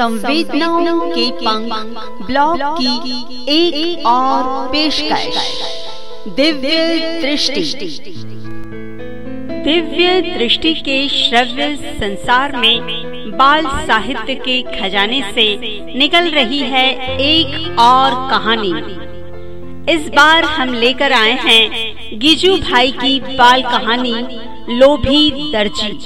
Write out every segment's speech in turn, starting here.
संवेदनाओं के पंख ब्लॉग की एक, और पेशकश। दिव्य दृष्टि। दिव्य दृष्टि के श्रव्य संसार में बाल साहित्य के खजाने से निकल रही है एक और कहानी। इस बार हम लेकर आए हैं गिजू भाई की बाल कहानी लोभी दर्जी।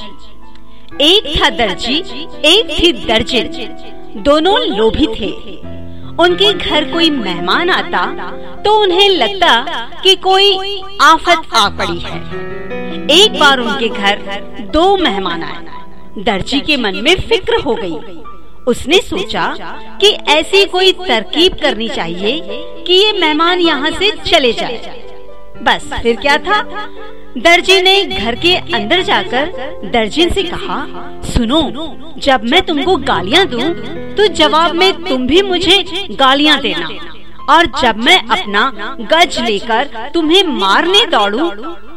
एक था दर्जी, एक थी दर्जिन। दोनों लोभी थे। उनके घर कोई मेहमान आता तो उन्हें लगता कि कोई आफत आ पड़ी है। एक बार उनके घर दो मेहमान आए। दर्जी के मन में फ़िक्र हो गई। उसने सोचा कि ऐसी कोई तरकीब करनी चाहिए कि ये मेहमान यहाँ से चले जाए। बस फिर क्या था? दर्जी ने घर के अंदर जाकर दर्जी से कहा, सुनो, जब मैं तुमको गालियाँ दूँ तो जवाब में तुम भी मुझे गालियाँ देना। और जब मैं अपना गज लेकर तुम्हें मारने दौड़ू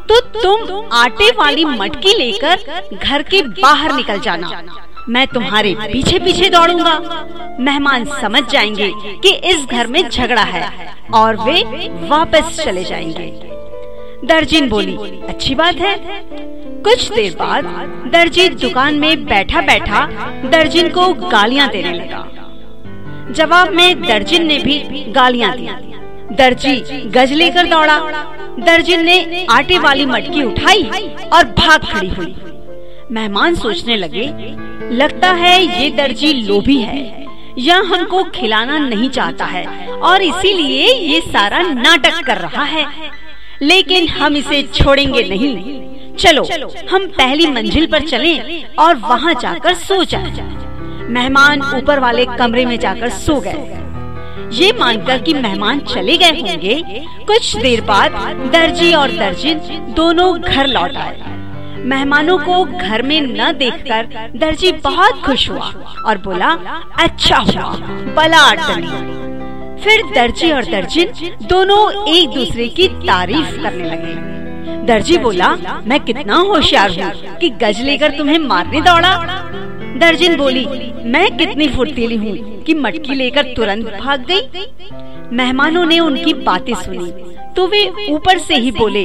तो तुम आटे वाली मटकी लेकर घर के बाहर निकल जाना। मैं तुम्हारे पीछे पीछे दौड़ूँगा। मेहमान समझ जाएँगे कि इस घर में झगड़ा है और वे वापस चले जाएँगे। दर्जिन बोली, अच्छी बात है। कुछ देर बाद दर्जी दुकान में बैठा बैठा दर्जिन को गालियाँ देने लगा। जवाब में दर्जिन ने भी गालियाँ दी। दर्जी, गज लेकर दौड़ा। दर्जिन ने आटे वाली मटकी उठाई और भाग खड़ी हुई। मेहमान सोचने लगे, लगता है ये दर्जी लोभी है। या हमको खिलाना नहीं चाहता है और इसीलिए ये सारा नाटक कर रहा है। लेकिन हम इसे छोड़ेंगे नहीं। चलो हम पहली मंजिल पर चलें और वहाँ जाकर सो जाए। मेहमान ऊपर वाले कमरे में जाकर सो गए। ये मानकर कि मेहमान चले गए होंगे। कुछ देर बाद दर्जी और दर्जिन दोनों घर लौट आए। मेहमानों को घर में न देखकर दर्जी बहुत खुश हुआ और बोला अच्छा हुआ बला डली फिर दर्जी और दर्जिन दोनों एक दूसरे की तारीफ़ करने लगे। दर्जी बोला, मैं कितना होशियार हूँ कि गज लेकर तुम्हें मारने दौड़ा। दर्जिन बोली, मैं कितनी फुर्तीली हूँ कि मटकी लेकर तुरंत भाग गई। मेहमानों ने उनकी बातें सुनी तो वे ऊपर से ही बोले,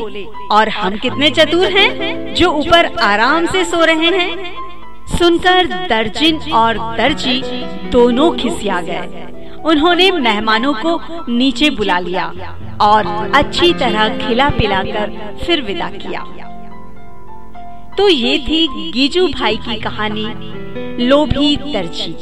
और हम कितने चतुर हैं जो ऊपर आराम से सो रहे हैं? सुनकर दर्जिन और दर्जी दोनों खिसिया गए। उन्होंने मेहमानों को नीचे बुला लिया और अच्छी तरह खिला पिलाकर फिर विदा किया। तो ये थी गीजू भाई की कहानी, लोभी दर्जी।